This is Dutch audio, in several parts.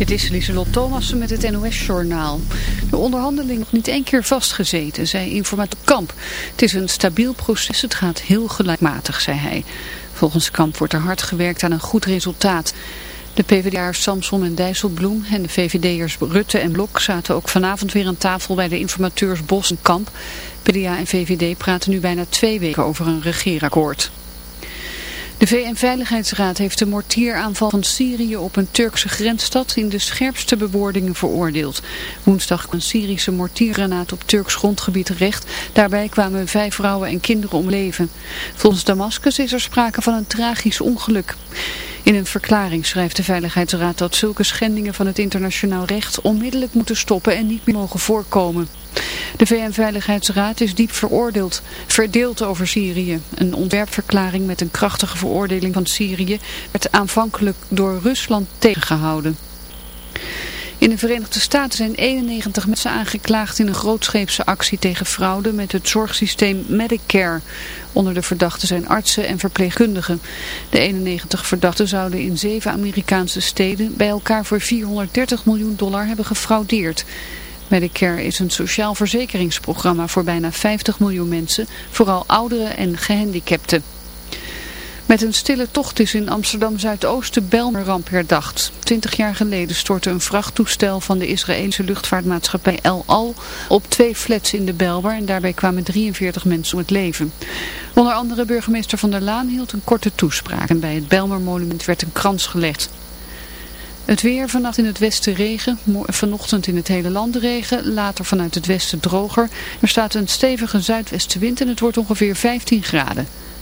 Dit is Lieselot Thomassen met het NOS-journaal. De onderhandeling nog niet één keer vastgezeten, zei informateur Kamp. Het is een stabiel proces, het gaat heel gelijkmatig, zei hij. Volgens Kamp wordt er hard gewerkt aan een goed resultaat. De PvdA'ers Samson en Dijsselbloem en de VVD'ers Rutte en Blok zaten ook vanavond weer aan tafel bij de informateurs Bos en Kamp. PvdA en VVD praten nu bijna twee weken over een regeerakkoord. De VN-veiligheidsraad heeft de mortieraanval van Syrië op een Turkse grensstad in de scherpste bewoordingen veroordeeld. Woensdag kwam een Syrische mortiergranaat op Turks grondgebied terecht. Daarbij kwamen vijf vrouwen en kinderen om leven. Volgens Damascus is er sprake van een tragisch ongeluk. In een verklaring schrijft de Veiligheidsraad dat zulke schendingen van het internationaal recht onmiddellijk moeten stoppen en niet meer mogen voorkomen. De VN-veiligheidsraad is diep veroordeeld, verdeeld over Syrië. Een ontwerpverklaring met een krachtige veroordeling van Syrië werd aanvankelijk door Rusland tegengehouden. In de Verenigde Staten zijn 91 mensen aangeklaagd in een grootscheepse actie tegen fraude met het zorgsysteem Medicare. Onder de verdachten zijn artsen en verpleegkundigen. De 91 verdachten zouden in zeven Amerikaanse steden bij elkaar voor 430 miljoen dollar hebben gefraudeerd. Medicare is een sociaal verzekeringsprogramma voor bijna 50 miljoen mensen, vooral ouderen en gehandicapten. Met een stille tocht is in Amsterdam-Zuidoost de Belmerramp herdacht. Twintig jaar geleden stortte een vrachttoestel van de Israëlische luchtvaartmaatschappij El Al op twee flats in de Belmer en daarbij kwamen 43 mensen om het leven. Onder andere burgemeester Van der Laan hield een korte toespraak en bij het Belmermonument werd een krans gelegd. Het weer vannacht in het westen regen, vanochtend in het hele land regen, later vanuit het westen droger. Er staat een stevige zuidwestenwind en het wordt ongeveer 15 graden.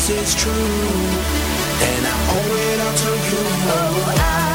this is true, and I owe it all to you. Oh, I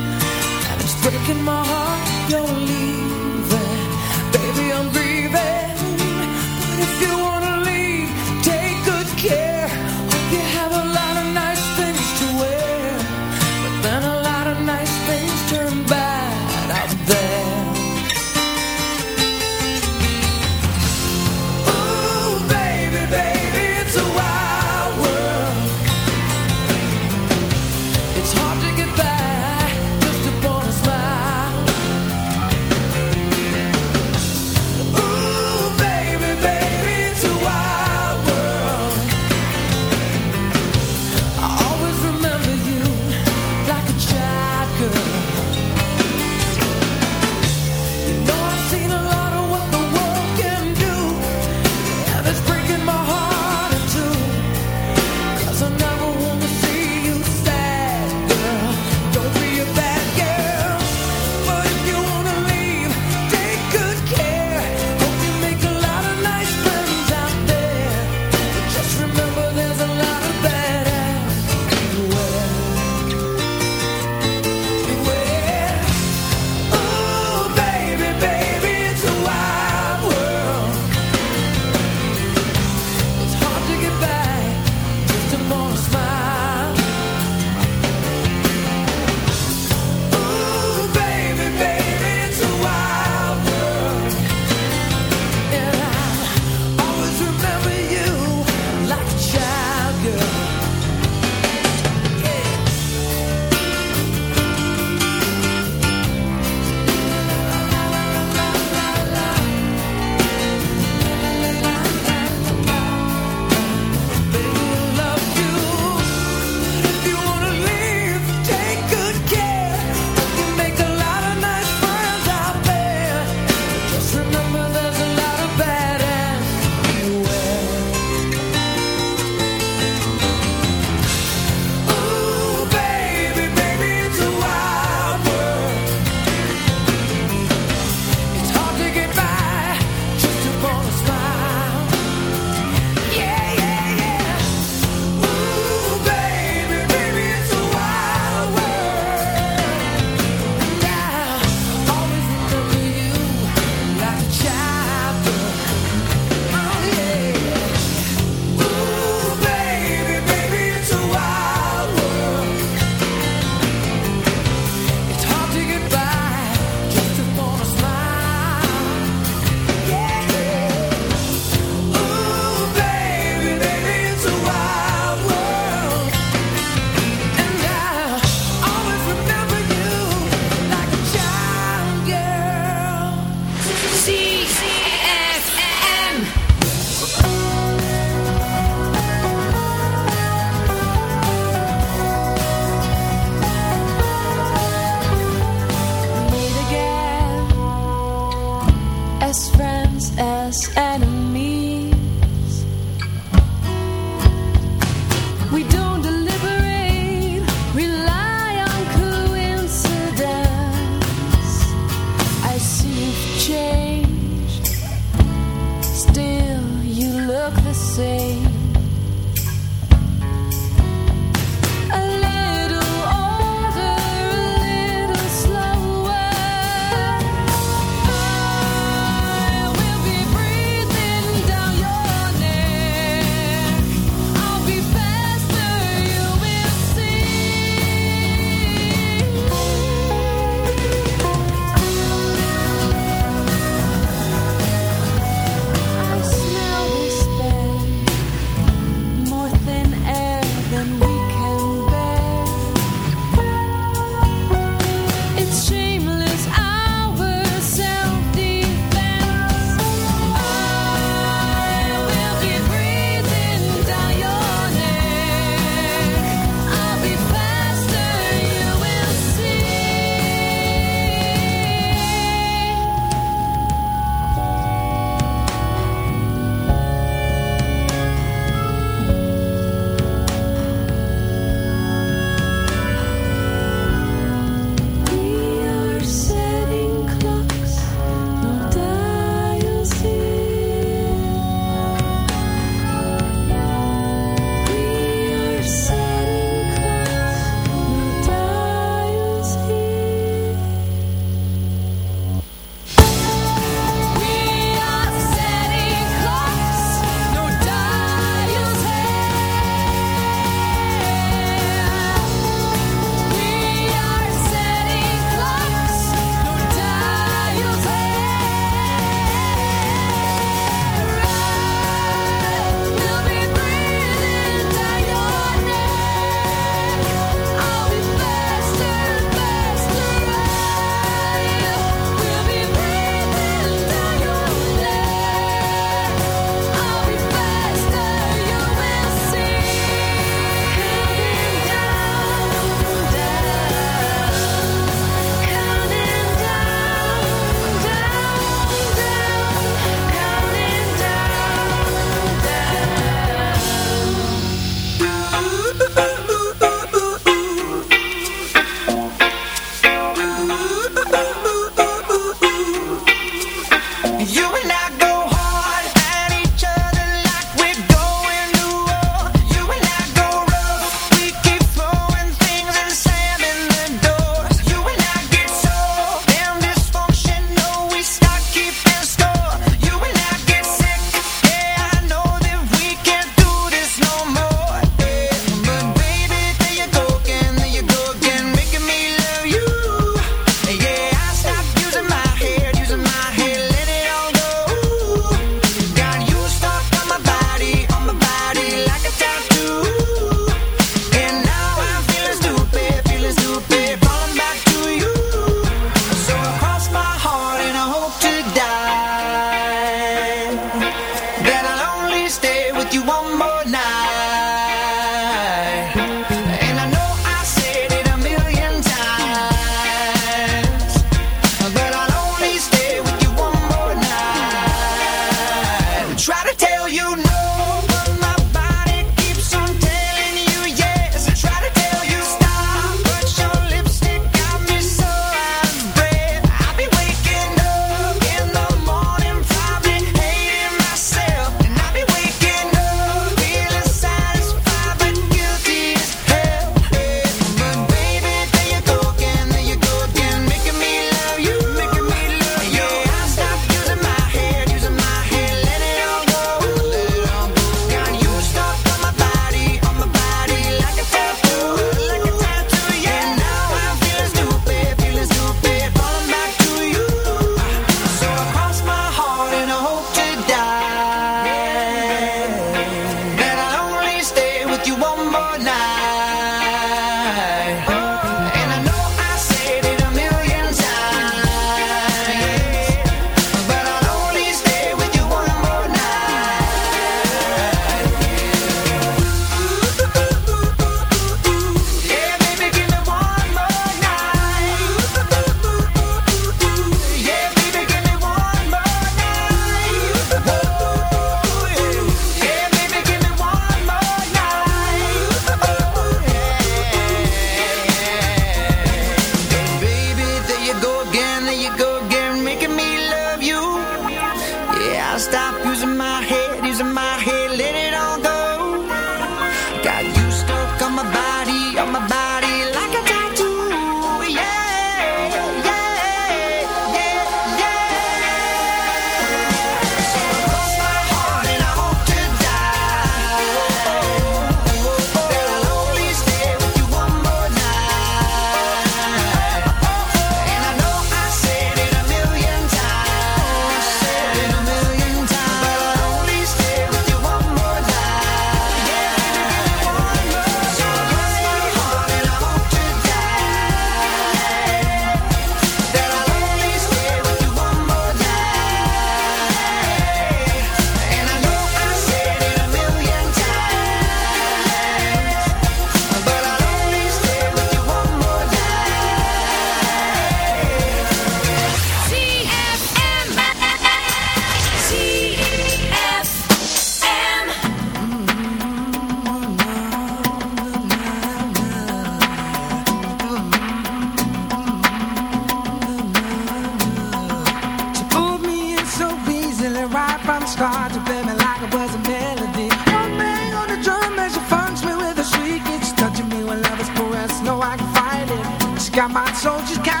got my soldiers capture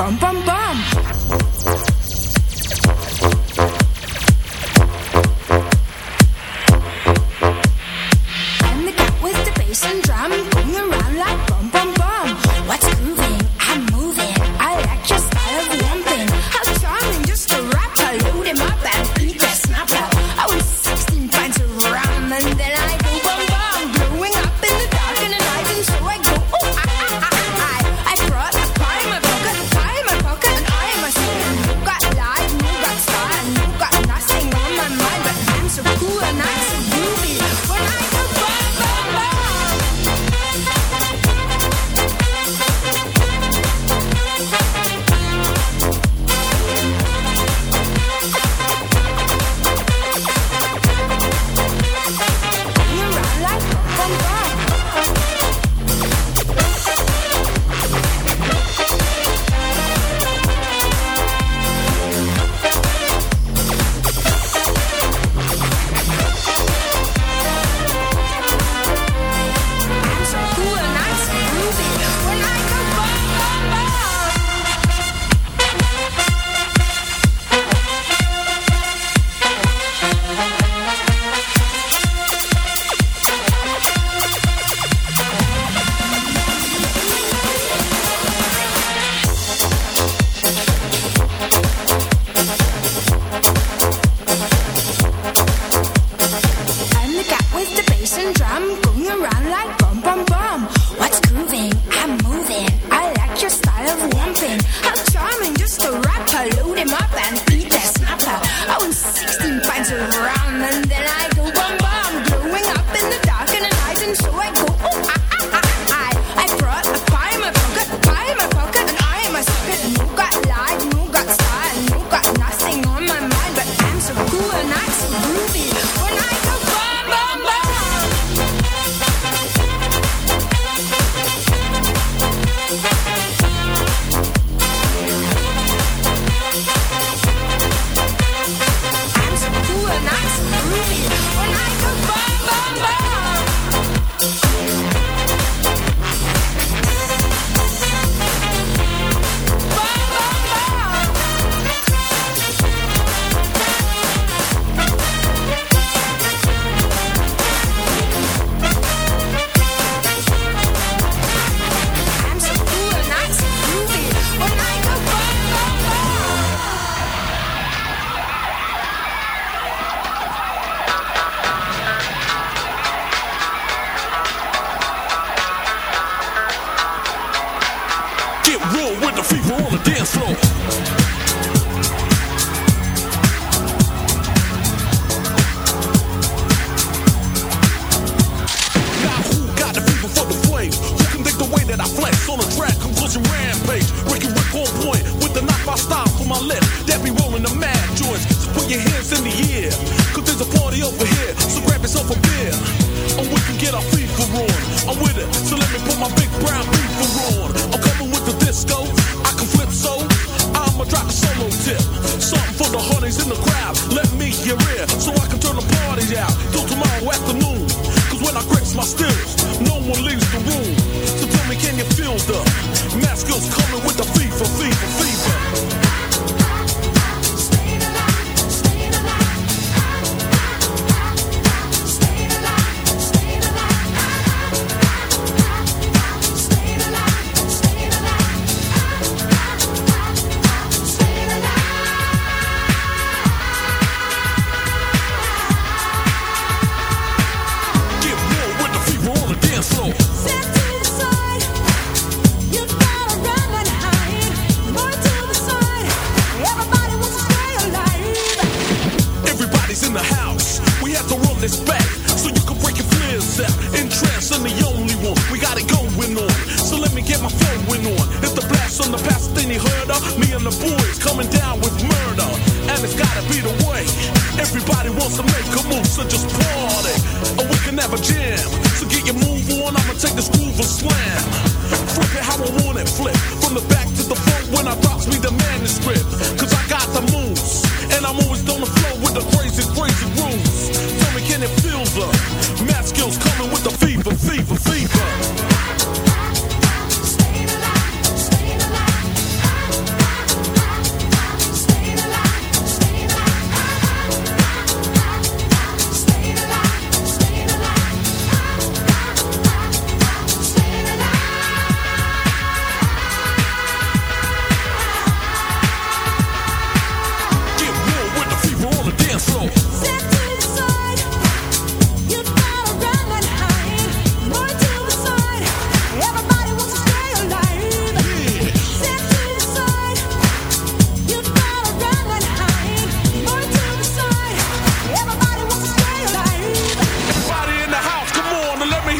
pam pam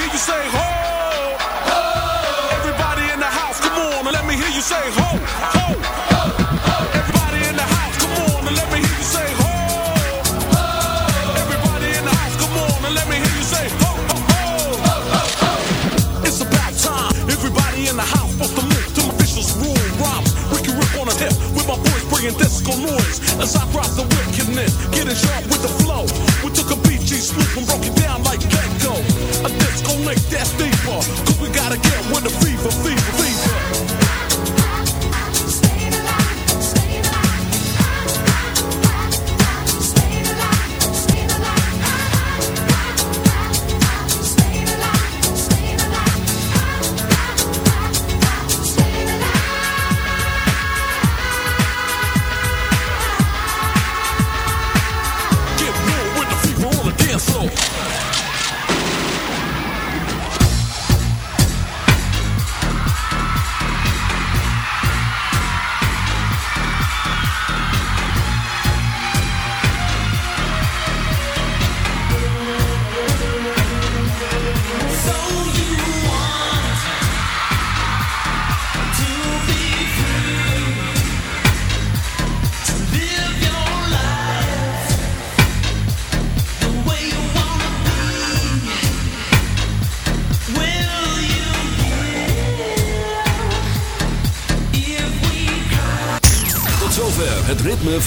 hear you say ho. Everybody in the house, come on and let me hear you say ho, ho. Everybody in the house, come on and let me hear you say ho. Everybody in the house, come on and let me hear you say ho, ho, ho. It's about time. Everybody in the house move to my vicious rule. Rip on the hip with my bringing disco noise. As I drop the wickedness, getting sharp with the flow. We took a BG swoop and broke it gon' make that steeper. Cause we gotta get with the